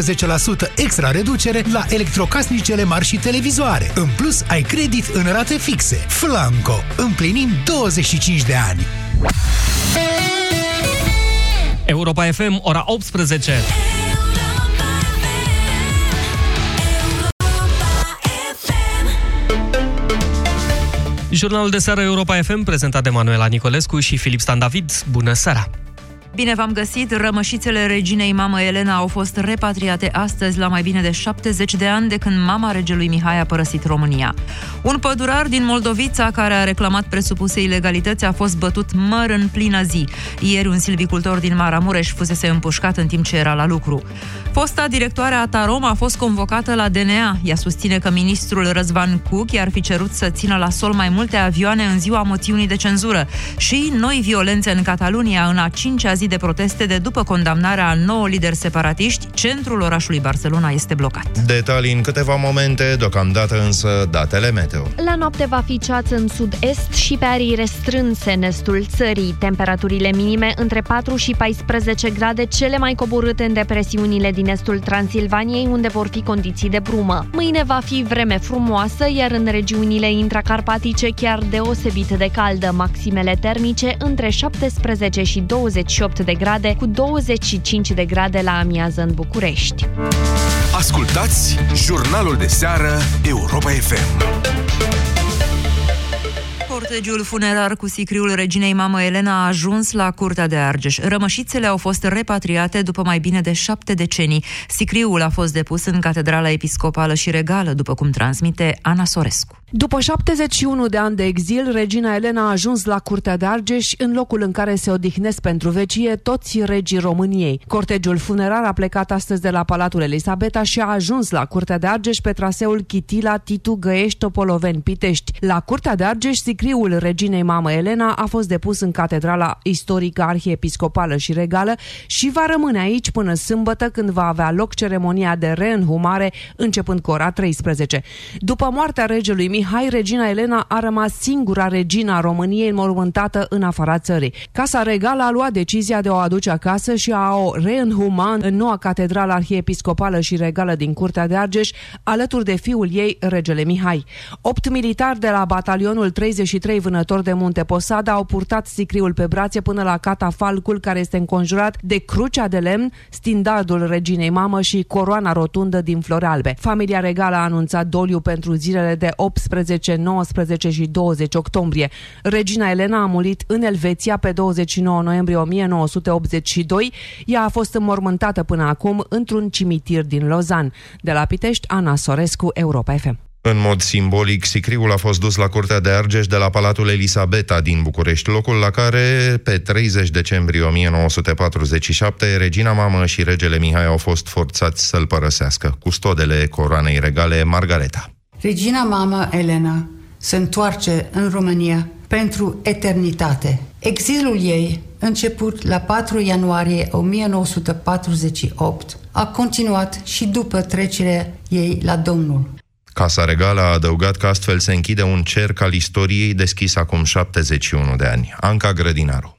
15% extra reducere la electrocasnicele mari și televizoare. În plus, ai credit în rate fixe. Flanco. Împlinim 25 de ani. Europa FM, ora 18. Jurnalul de seară Europa FM, prezentat de Manuela Nicolescu și Filip Stan David. Bună seara! Bine v-am găsit! Rămășițele reginei mamă Elena au fost repatriate astăzi la mai bine de 70 de ani de când mama regelui Mihai a părăsit România. Un pădurar din Moldovița care a reclamat presupuse ilegalități a fost bătut măr în plină zi. Ieri un silvicultor din Maramureș fusese împușcat în timp ce era la lucru. Fosta directoare a Tarom a fost convocată la DNA. Ea susține că ministrul Răzvan Cuc i-ar fi cerut să țină la sol mai multe avioane în ziua moțiunii de cenzură. Și noi violențe în Catalunia în a cincea zi de proteste de după condamnarea a nouă lideri separatiști, centrul orașului Barcelona este blocat. Detalii în câteva momente, deocamdată însă datele meteo. La noapte va fi ceață în sud-est și pe arii restrânse în estul țării. Temperaturile minime între 4 și 14 grade, cele mai coborâte în depresiunile din estul Transilvaniei, unde vor fi condiții de brumă. Mâine va fi vreme frumoasă, iar în regiunile intracarpatice chiar deosebit de caldă, maximele termice între 17 și 28 de grade, cu 25 de grade la amiază în București. Ascultați jurnalul de seară Europa FM. Cortegiul funerar cu sicriul reginei mamă Elena a ajuns la Curtea de Argeș. Rămășițele au fost repatriate după mai bine de șapte decenii. Sicriul a fost depus în Catedrala Episcopală și Regală, după cum transmite Ana Sorescu. După 71 de ani de exil, regina Elena a ajuns la Curtea de Argeș, în locul în care se odihnesc pentru vecie toți regii României. Cortegiul funerar a plecat astăzi de la Palatul Elisabeta și a ajuns la Curtea de Argeș pe traseul Chitila, Titu, Găiești, Topoloveni, Pitești. La Curtea de Argeș, sicriul reginei mamă Elena a fost depus în Catedrala Istorică Arhiepiscopală și Regală și va rămâne aici până sâmbătă când va avea loc ceremonia de reînhumare începând cu ora 13. După moartea regelui Mihai, regina Elena a rămas singura regina României înmormântată în afara țării. Casa Regală a luat decizia de a o aduce acasă și a o reînhuma în noua catedrală arhiepiscopală și regală din Curtea de Argeș, alături de fiul ei, regele Mihai. Opt militari de la batalionul 33 vânător de Munte Posada au purtat sicriul pe brațe până la catafalcul care este înconjurat de crucea de lemn, stindardul reginei mamă și coroana rotundă din flori albe. Familia regală a anunțat doliu pentru zilele de 18, 19 și 20 octombrie. Regina Elena a murit în Elveția pe 29 noiembrie 1982. Ea a fost înmormântată până acum într-un cimitir din Lozan. De la Pitești, Ana Sorescu, Europa FM. În mod simbolic, sicriul a fost dus la Curtea de Argeș de la Palatul Elisabeta din București, locul la care, pe 30 decembrie 1947, regina mamă și regele Mihai au fost forțați să-l părăsească, custodele coroanei regale Margareta. Regina mamă Elena se întoarce în România pentru eternitate. Exilul ei, început la 4 ianuarie 1948, a continuat și după trecerea ei la Domnul. Casa Regală a adăugat că astfel se închide un cerc al istoriei deschis acum 71 de ani. Anca Grădinaru.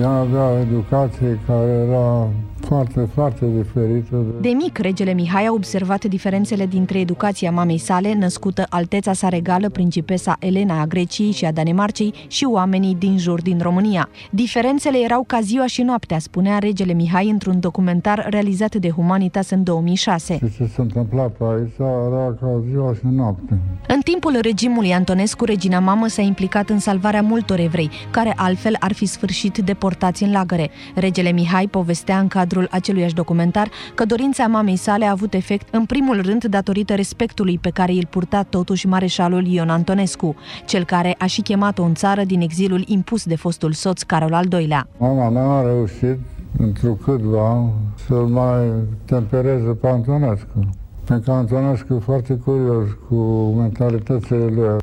Ea avea educație care era foarte, foarte diferită. De mic, regele Mihai a observat diferențele dintre educația mamei sale, născută alteța sa regală, principesa Elena a Greciei și a Danemarcei, și oamenii din jur din România. Diferențele erau ca ziua și noaptea, spunea regele Mihai într-un documentar realizat de Humanitas în 2006. Și ce se întâmpla pe aici era ca ziua și noapte. În timpul regimului Antonescu, regina mamă s-a implicat în salvarea multor evrei, care altfel ar fi sfârșit deportați în lagăre. Regele Mihai povestea în cadrul aceluiași documentar că dorința mamei sale a avut efect în primul rând datorită respectului pe care îl purta totuși mareșalul Ion Antonescu, cel care a și chemat-o în țară din exilul impus de fostul soț Carol al II-lea. Mama mea a reușit întrucâtva să-l mai tempereze pe Antonescu. Pentru că Antonescu e foarte curios cu mentalitățile lui.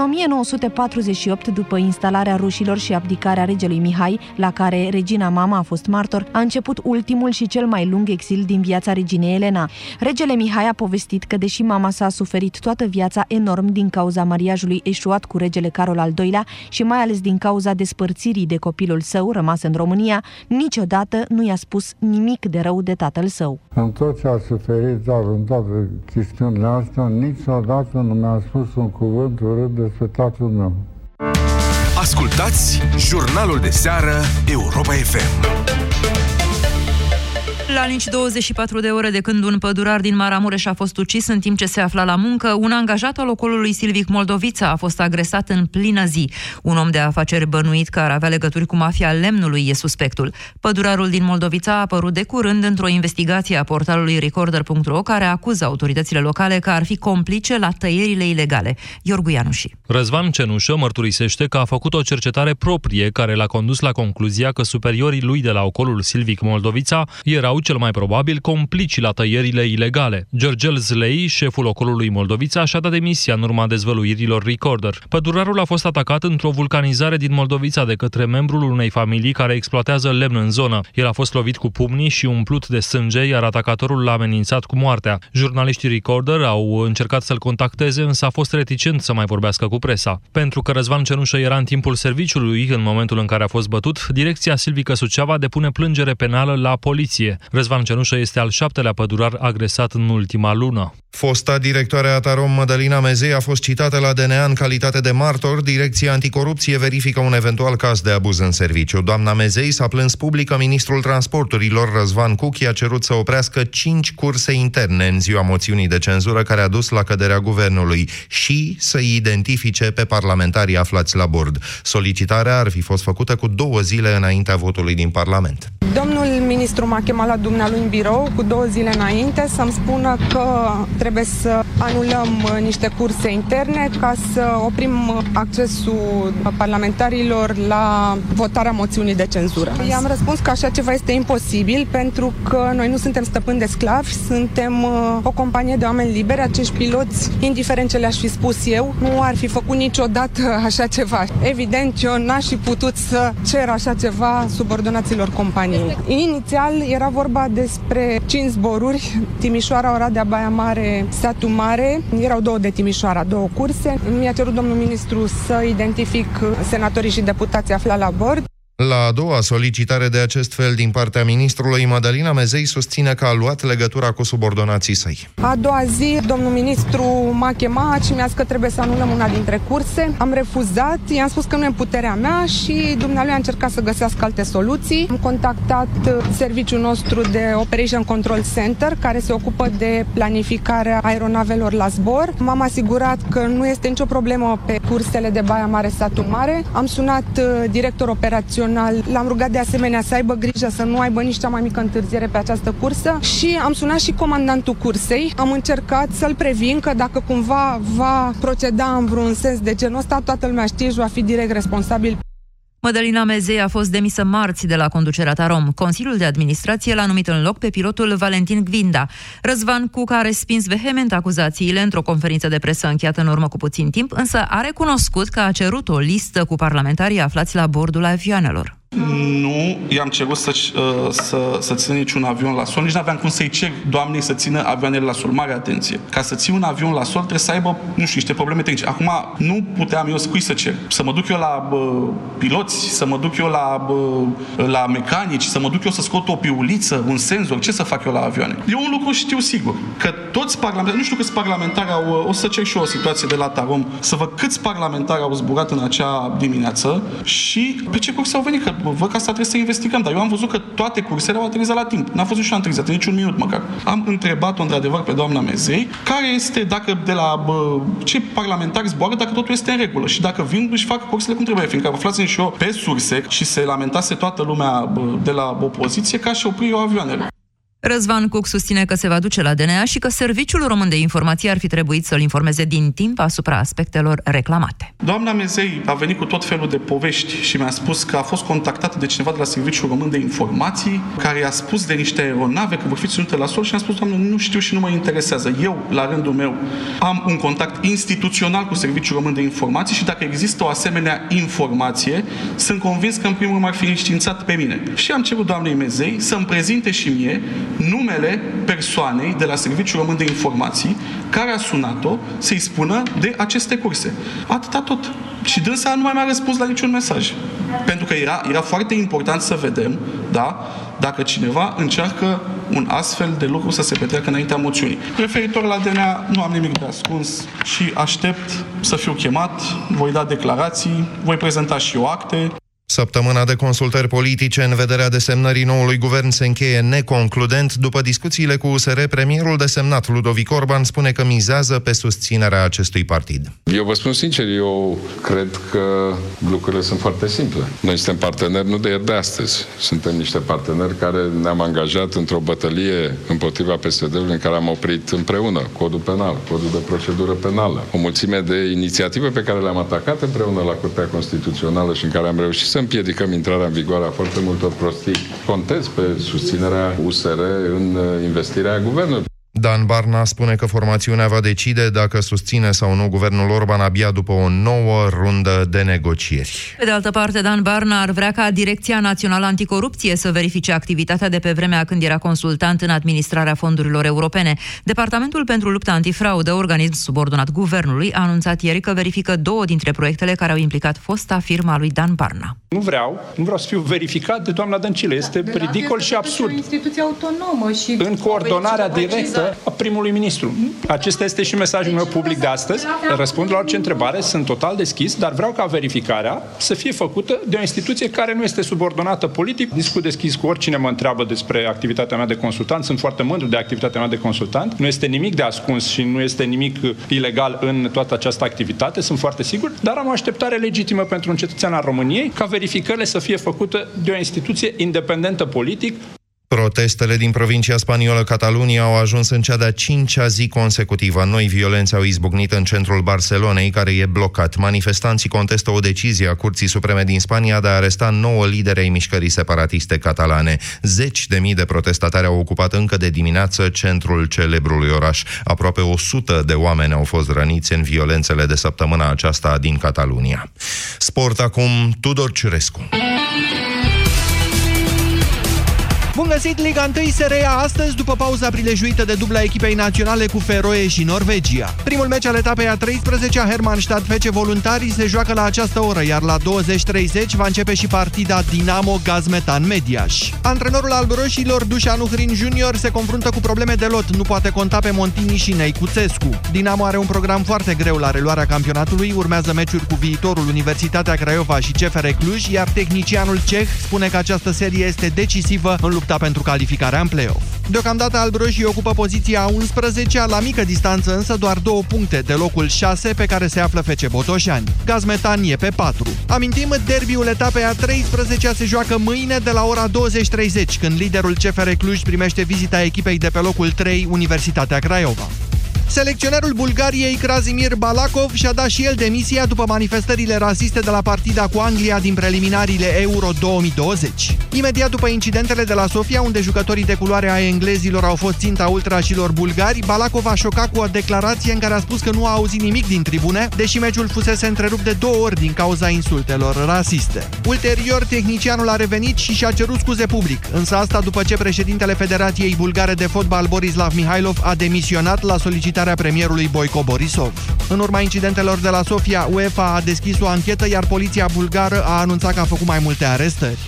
În 1948, după instalarea rușilor și abdicarea regelui Mihai, la care regina mama a fost martor, a început ultimul și cel mai lung exil din viața reginei Elena. Regele Mihai a povestit că, deși mama s-a suferit toată viața enorm din cauza mariajului eșuat cu regele Carol al II-lea și mai ales din cauza despărțirii de copilul său rămas în România, niciodată nu i-a spus nimic de rău de tatăl său. În tot ce a suferit, dar în toate chestiunile astea, niciodată nu mi-a spus un cuvânt urât despre tatăl meu. Ascultați jurnalul de seară Europa FM. La nici 24 de ore de când un pădurar din Maramureș a fost ucis în timp ce se afla la muncă, un angajat al ocolului Silvic Moldovița a fost agresat în plină zi. Un om de afaceri bănuit care avea legături cu mafia lemnului e suspectul. Pădurarul din Moldovița a apărut de curând într-o investigație a portalului Recorder.ro care acuză autoritățile locale că ar fi complice la tăierile ilegale. Iorgu Ianuși. Răzvan Cenușă mărturisește că a făcut o cercetare proprie care l-a condus la concluzia că superiorii lui de la ocolul Silvic Moldovița erau cel mai probabil complici la tăierile ilegale. Georgel Zlei, șeful ocolului Moldovița, și-a dat demisia în urma dezvăluirilor Recorder. Pădurarul a fost atacat într-o vulcanizare din Moldovița de către membrul unei familii care exploatează lemn în zonă. El a fost lovit cu pumnii și umplut de sânge, iar atacatorul l-a amenințat cu moartea. Jurnaliștii Recorder au încercat să-l contacteze, însă a fost reticent să mai vorbească cu presa. Pentru că Răzvan Cenușă era în timpul serviciului în momentul în care a fost bătut, direcția Silvică Suceava depune plângere penală la poliție. Răzvan Cenușă este al șaptelea pădurar agresat în ultima lună. Fosta directoare a Tarom, Mădălina Mezei, a fost citată la DNA în calitate de martor. Direcția Anticorupție verifică un eventual caz de abuz în serviciu. Doamna Mezei s-a plâns publică ministrul transporturilor, Răzvan Cuchi, a cerut să oprească cinci curse interne în ziua moțiunii de cenzură care a dus la căderea guvernului și să-i identifice pe parlamentarii aflați la bord. Solicitarea ar fi fost făcută cu două zile înaintea votului din Parlament. Domnul ministru m-a chemat la dumnealui în birou cu două zile înainte să-mi spună că trebuie să anulăm uh, niște curse interne ca să oprim uh, accesul parlamentarilor la votarea moțiunii de cenzură. I-am răspuns că așa ceva este imposibil pentru că noi nu suntem stăpâni de sclavi, suntem uh, o companie de oameni liberi, acești piloți, indiferent ce le-aș fi spus eu, nu ar fi făcut niciodată așa ceva. Evident, eu n-aș fi putut să cer așa ceva subordonaților companiei. Inițial era vorba despre 5 zboruri, Timișoara, Oradea, Baia Mare, Satu Mare. Erau două de Timișoara, două curse. Mi-a cerut domnul ministru să identific senatorii și deputații aflați la bord. La a doua solicitare de acest fel din partea ministrului, Madalina Mezei susține că a luat legătura cu subordonații săi. A doua zi, domnul ministru m-a chemat și mi-a zis că trebuie să anulăm una dintre curse. Am refuzat, i-am spus că nu e în puterea mea și dumnealui a încercat să găsească alte soluții. Am contactat serviciul nostru de Operation Control Center, care se ocupă de planificarea aeronavelor la zbor. M-am asigurat că nu este nicio problemă pe cursele de Baia Mare, Satu Mare. Am sunat uh, director operațional național. L-am rugat de asemenea să aibă grijă să nu aibă nici cea mai mică întârziere pe această cursă și am sunat și comandantul cursei. Am încercat să-l previn că dacă cumva va proceda în vreun sens de genul ăsta, toată lumea știe și va fi direct responsabil. Mădălina Mezei a fost demisă marți de la conducerea Tarom. Consiliul de administrație l-a numit în loc pe pilotul Valentin Gvinda. Răzvan Cuc a respins vehement acuzațiile într-o conferință de presă încheiată în urmă cu puțin timp, însă a recunoscut că a cerut o listă cu parlamentarii aflați la bordul avioanelor. Nu i-am cerut să, uh, să, să țină niciun avion la sol, nici nu aveam cum să-i cer doamnei să țină avioanele la sol. Mare atenție. Ca să ții un avion la sol trebuie să aibă, nu știu, niște probleme tehnice. Acum, nu puteam eu scui să cer. Să mă duc eu la bă, piloți, să mă duc eu la, bă, la mecanici, să mă duc eu să scot o piuliță, un senzor. Ce să fac eu la avioane? Eu un lucru știu sigur, că toți parlamentari, nu știu câți parlamentari au, o să cer și eu o situație de la Tarom, să văd câți parlamentari au zburat în acea dimineață și pe ce curs au venit, că văd că asta trebuie să investigăm, dar eu am văzut că toate cursele au aterizat la timp. N-a fost nici întârziat, nici un minut măcar. Am întrebat-o într-adevăr pe doamna Mezei, care este, dacă de la bă, ce parlamentari zboară, dacă totul este în regulă și dacă vin, își fac cursele cum trebuie, fiindcă aflați și eu pe surse și se lamentase toată lumea bă, de la opoziție ca și opri eu avioanele. Răzvan Cuc susține că se va duce la DNA și că Serviciul Român de Informații ar fi trebuit să-l informeze din timp asupra aspectelor reclamate. Doamna Mezei a venit cu tot felul de povești și mi-a spus că a fost contactată de cineva de la Serviciul Român de Informații care i-a spus de niște aeronave că vor fi ținute la sol și am spus, doamnă, nu știu și nu mă interesează. Eu, la rândul meu, am un contact instituțional cu Serviciul Român de Informații și dacă există o asemenea informație, sunt convins că în primul rând ar fi înștiințat pe mine. Și am cerut doamnei Mezei să-mi prezinte și mie numele persoanei de la Serviciul Român de Informații care a sunat-o să-i spună de aceste curse. Atâta tot. Și dânsa nu mai mi-a răspuns la niciun mesaj. Pentru că era, era foarte important să vedem, da, dacă cineva încearcă un astfel de lucru să se petreacă înaintea moțiunii. Referitor la DNA, nu am nimic de ascuns și aștept să fiu chemat, voi da declarații, voi prezenta și eu acte. Săptămâna de consultări politice în vederea desemnării noului guvern se încheie neconcludent. După discuțiile cu USR, premierul desemnat Ludovic Orban spune că mizează pe susținerea acestui partid. Eu vă spun sincer, eu cred că lucrurile sunt foarte simple. Noi suntem parteneri nu de ieri de astăzi. Suntem niște parteneri care ne-am angajat într-o bătălie împotriva PSD-ului în care am oprit împreună codul penal, codul de procedură penală, o mulțime de inițiative pe care le-am atacat împreună la Curtea Constituțională și în care am reușit să împiedicăm intrarea în vigoare a foarte multor prostii. Contez pe susținerea USR în investirea guvernului. Dan Barna spune că formațiunea va decide dacă susține sau nu guvernul Orban abia după o nouă rundă de negocieri. Pe de altă parte, Dan Barna ar vrea ca Direcția Națională Anticorupție să verifice activitatea de pe vremea când era consultant în administrarea fondurilor europene. Departamentul pentru lupta antifraudă, organism subordonat guvernului, a anunțat ieri că verifică două dintre proiectele care au implicat fosta firma lui Dan Barna. Nu vreau, nu vreau să fiu verificat de doamna Dăncilă. Este de ridicol și absurd. O instituție autonomă și în coordonarea directă a primului ministru. Acesta este și mesajul meu public de astăzi. Răspund la orice întrebare, sunt total deschis, dar vreau ca verificarea să fie făcută de o instituție care nu este subordonată politic. Discut deschis cu oricine mă întreabă despre activitatea mea de consultant. Sunt foarte mândru de activitatea mea de consultant. Nu este nimic de ascuns și nu este nimic ilegal în toată această activitate, sunt foarte sigur, dar am o așteptare legitimă pentru un cetățean al României ca verificările să fie făcute de o instituție independentă politic, Protestele din provincia spaniolă Catalunia au ajuns în cea de-a cincea zi consecutivă. Noi violențe au izbucnit în centrul Barcelonei, care e blocat. Manifestanții contestă o decizie a Curții Supreme din Spania de a aresta nouă lideri ai mișcării separatiste catalane. Zeci de mii de protestatari au ocupat încă de dimineață centrul celebrului oraș. Aproape 100 de oameni au fost răniți în violențele de săptămâna aceasta din Catalunia. Sport acum, Tudor Ciurescu. Bun găsit, Liga 1 se reia astăzi după pauza prilejuită de dubla echipei naționale cu Feroe și Norvegia. Primul meci al etapei a 13-a Hermannstadt Fece Voluntarii se joacă la această oră, iar la 20.30 va începe și partida Dinamo Gazmetan Mediaș. Antrenorul alboroșilor Dușanu Hrin Junior se confruntă cu probleme de lot, nu poate conta pe Montini și Neicuțescu. Dinamo are un program foarte greu la reluarea campionatului, urmează meciuri cu viitorul Universitatea Craiova și CFR Cluj, iar tehnicianul ceh spune că această serie este decisivă în lupta pentru calificarea în play-off. Deocamdată albroșii ocupă poziția 11 la mică distanță însă doar două puncte de locul 6 pe care se află FC Botoșani. Gazmetan e pe 4. Amintim, derbiul etapei a 13 se joacă mâine de la ora 20.30 când liderul CFR Cluj primește vizita echipei de pe locul 3, Universitatea Craiova. Selecționerul Bulgariei, Krasimir Balakov, și-a dat și el demisia după manifestările rasiste de la partida cu Anglia din preliminariile Euro 2020. Imediat după incidentele de la Sofia, unde jucătorii de culoare a englezilor au fost ținta ultrașilor bulgari, Balakov a șocat cu o declarație în care a spus că nu a auzit nimic din tribune, deși meciul fusese întrerupt de două ori din cauza insultelor rasiste. Ulterior, tehnicianul a revenit și și-a cerut scuze public, însă asta după ce președintele Federației Bulgare de Fotbal Borislav Mihailov a demisionat la solicitarea solicitarea premierului Boico Borisov. În urma incidentelor de la Sofia, UEFA a deschis o anchetă, iar poliția bulgară a anunțat că a făcut mai multe arestări.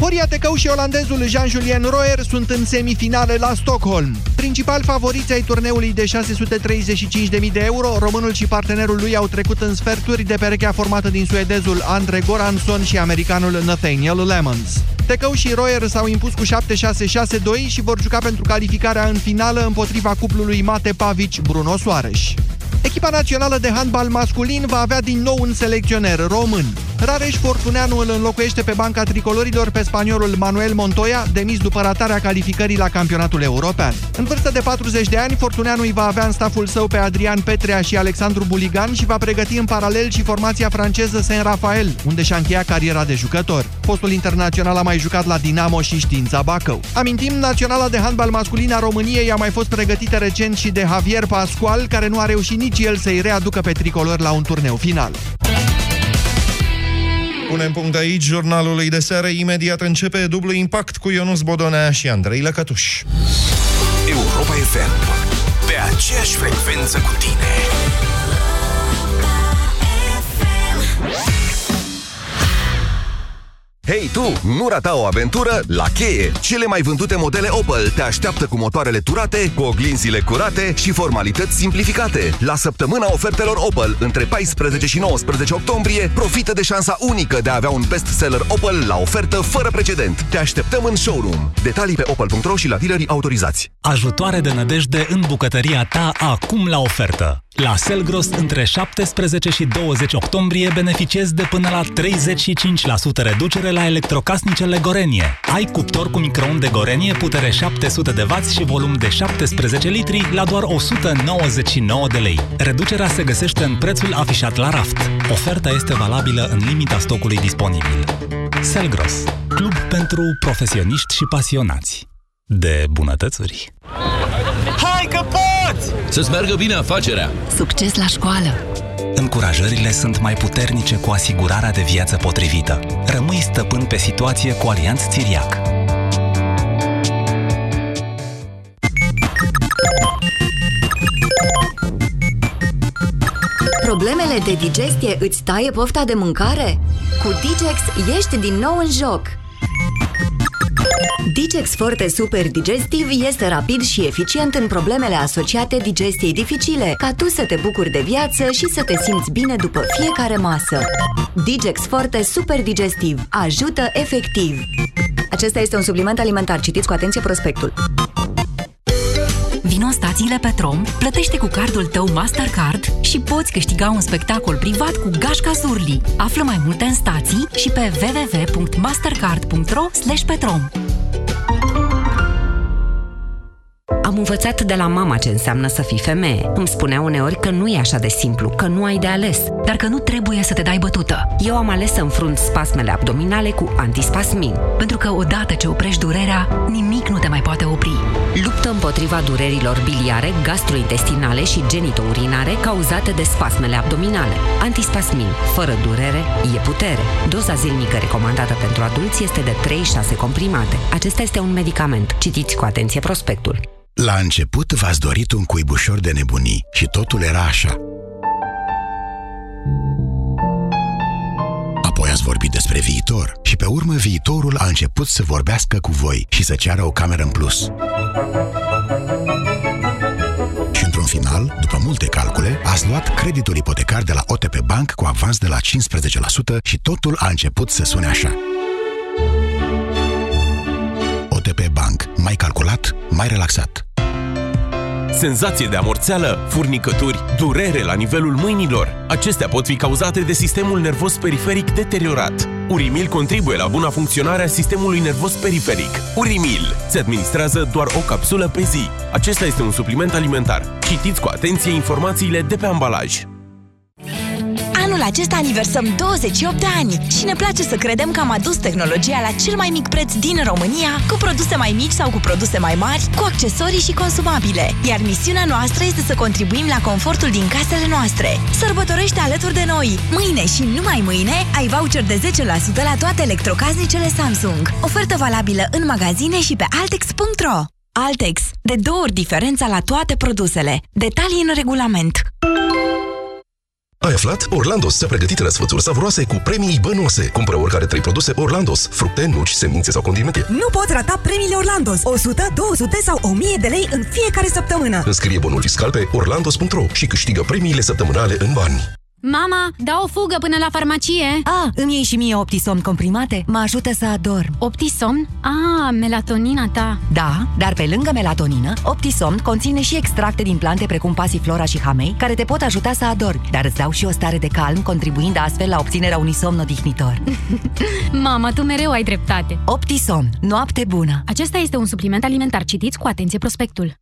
Horia Tecău și olandezul Jean-Julien Roer sunt în semifinale la Stockholm. Principal favoriți ai turneului de 635.000 de euro, românul și partenerul lui au trecut în sferturi de perechea formată din suedezul Andre Goranson și americanul Nathaniel Lemons. Tecău și Royer s-au impus cu 7-6-6-2 și vor juca pentru calificarea în finală împotriva cuplului Mate Pavici-Bruno Soares. Echipa națională de handbal masculin va avea din nou un selecționer român. Rareș Fortuneanu îl înlocuiește pe banca tricolorilor pe spaniolul Manuel Montoya, demis după ratarea calificării la campionatul european. În vârstă de 40 de ani, Fortuneanu îi va avea în staful său pe Adrian Petrea și Alexandru Buligan și va pregăti în paralel și formația franceză Saint Rafael, unde și-a încheiat cariera de jucător. Postul internațional a mai jucat la Dinamo și Știința Bacău. Amintim, naționala de handbal masculin a României a mai fost pregătită recent și de Javier Pascual, care nu a reușit nici el să-i readucă pe tricolor la un turneu final. Punem punct aici jurnalului de seară. Imediat începe dublu impact cu Ionus Bodonea și Andrei Lăcătuș. Europa FM. Pe aceeași frecvență cu tine. Hei tu, nu rata o aventură la cheie! Cele mai vândute modele Opel te așteaptă cu motoarele turate, cu oglinzile curate și formalități simplificate. La săptămâna ofertelor Opel, între 14 și 19 octombrie, profită de șansa unică de a avea un bestseller Opel la ofertă fără precedent. Te așteptăm în showroom. Detalii pe opel.ro și la dealerii autorizați. Ajutoare de nădejde în bucătăria ta acum la ofertă. La Selgros, între 17 și 20 octombrie, beneficiezi de până la 35% reducere la electrocasnicele Gorenie. Ai cuptor cu microunde Gorenie, putere 700 de W și volum de 17 litri la doar 199 de lei. Reducerea se găsește în prețul afișat la raft. Oferta este valabilă în limita stocului disponibil. Selgros, club pentru profesioniști și pasionați de bunătățuri. Hai că poți! Să-ți meargă bine afacerea! Succes la școală! Încurajările sunt mai puternice cu asigurarea de viață potrivită. Rămâi stăpân pe situație cu Alianț Țiriac. Problemele de digestie îți taie pofta de mâncare? Cu Digex ești din nou în joc! Digex Forte Super Digestiv este rapid și eficient în problemele asociate digestiei dificile, ca tu să te bucuri de viață și să te simți bine după fiecare masă. Digex Forte Super Digestiv ajută efectiv. Acesta este un supliment alimentar. Citiți cu atenție prospectul. Vino în stațiile Petrom, plătește cu cardul tău Mastercard și poți câștiga un spectacol privat cu Gașca Zurli. Află mai multe în stații și pe www.mastercard.ro Am învățat de la mama ce înseamnă să fii femeie. Îmi spunea uneori că nu e așa de simplu, că nu ai de ales. Dar că nu trebuie să te dai bătută. Eu am ales să înfrunt spasmele abdominale cu antispasmin. Pentru că odată ce oprești durerea, nimic nu te mai poate opri. Luptă împotriva durerilor biliare, gastrointestinale și genitourinare cauzate de spasmele abdominale. Antispasmin, fără durere, e putere. Doza zilnică recomandată pentru adulți este de 3-6 comprimate. Acesta este un medicament. Citiți cu atenție prospectul. La început v-ați dorit un cuibușor de nebunii și totul era așa. Apoi ați vorbit despre viitor și pe urmă viitorul a început să vorbească cu voi și să ceară o cameră în plus. Și într-un final, după multe calcule, ați luat creditul ipotecar de la OTP Bank cu avans de la 15% și totul a început să sune așa. OTP Bank. Mai calculat, mai relaxat. Senzație de amorțeală, furnicături, durere la nivelul mâinilor. Acestea pot fi cauzate de sistemul nervos periferic deteriorat. Urimil contribuie la buna funcționare a sistemului nervos periferic. Urimil se administrează doar o capsulă pe zi. Acesta este un supliment alimentar. Citiți cu atenție informațiile de pe ambalaj. Anul acesta aniversăm 28 de ani și ne place să credem că am adus tehnologia la cel mai mic preț din România, cu produse mai mici sau cu produse mai mari, cu accesorii și consumabile. Iar misiunea noastră este să contribuim la confortul din casele noastre. Sărbătorește alături de noi! Mâine și numai mâine ai voucher de 10% la toate electrocasnicele Samsung. Ofertă valabilă în magazine și pe altex.ro Altex. De două ori diferența la toate produsele. Detalii în regulament. Ai aflat? Orlandos ți-a pregătit răsfățuri savuroase cu premii bănoase. Cumpără oricare trei produse Orlandos, fructe, nuci, semințe sau condimente. Nu poți rata premiile Orlandos. 100, 200 sau 1000 de lei în fiecare săptămână. Înscrie bonul fiscal pe orlandos.ro și câștigă premiile săptămânale în bani. Mama, dau o fugă până la farmacie. Ah, îmi iei și mie Optisomn comprimate? Mă ajută să adorm. Optisomn? Ah, melatonina ta. Da, dar pe lângă melatonină, Optisomn conține și extracte din plante precum pasiflora și hamei, care te pot ajuta să adormi, dar îți dau și o stare de calm, contribuind astfel la obținerea unui somn odihnitor. Mama, tu mereu ai dreptate. Optisomn. Noapte bună. Acesta este un supliment alimentar. Citiți cu atenție prospectul.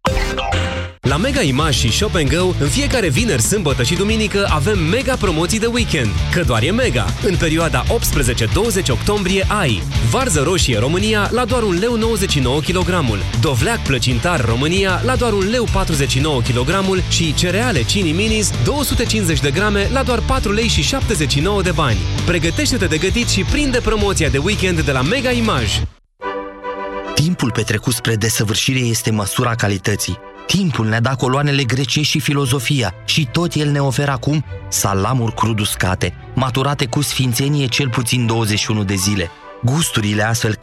La Mega Image și Shop Go, în fiecare vineri, sâmbătă și duminică avem mega promoții de weekend. Că doar e mega! În perioada 18-20 octombrie ai varză roșie România la doar 1 leu 99 kg, dovleac plăcintar România la doar 1 leu 49 kg și cereale Cini Minis 250 de grame la doar 4 lei și 79 de bani. Pregătește-te de gătit și prinde promoția de weekend de la Mega Image. Timpul petrecut spre desăvârșire este măsura calității. Timpul ne-a dat coloanele grecești și filozofia și tot el ne oferă acum salamuri crud uscate, maturate cu sfințenie cel puțin 21 de zile. Gusturile astfel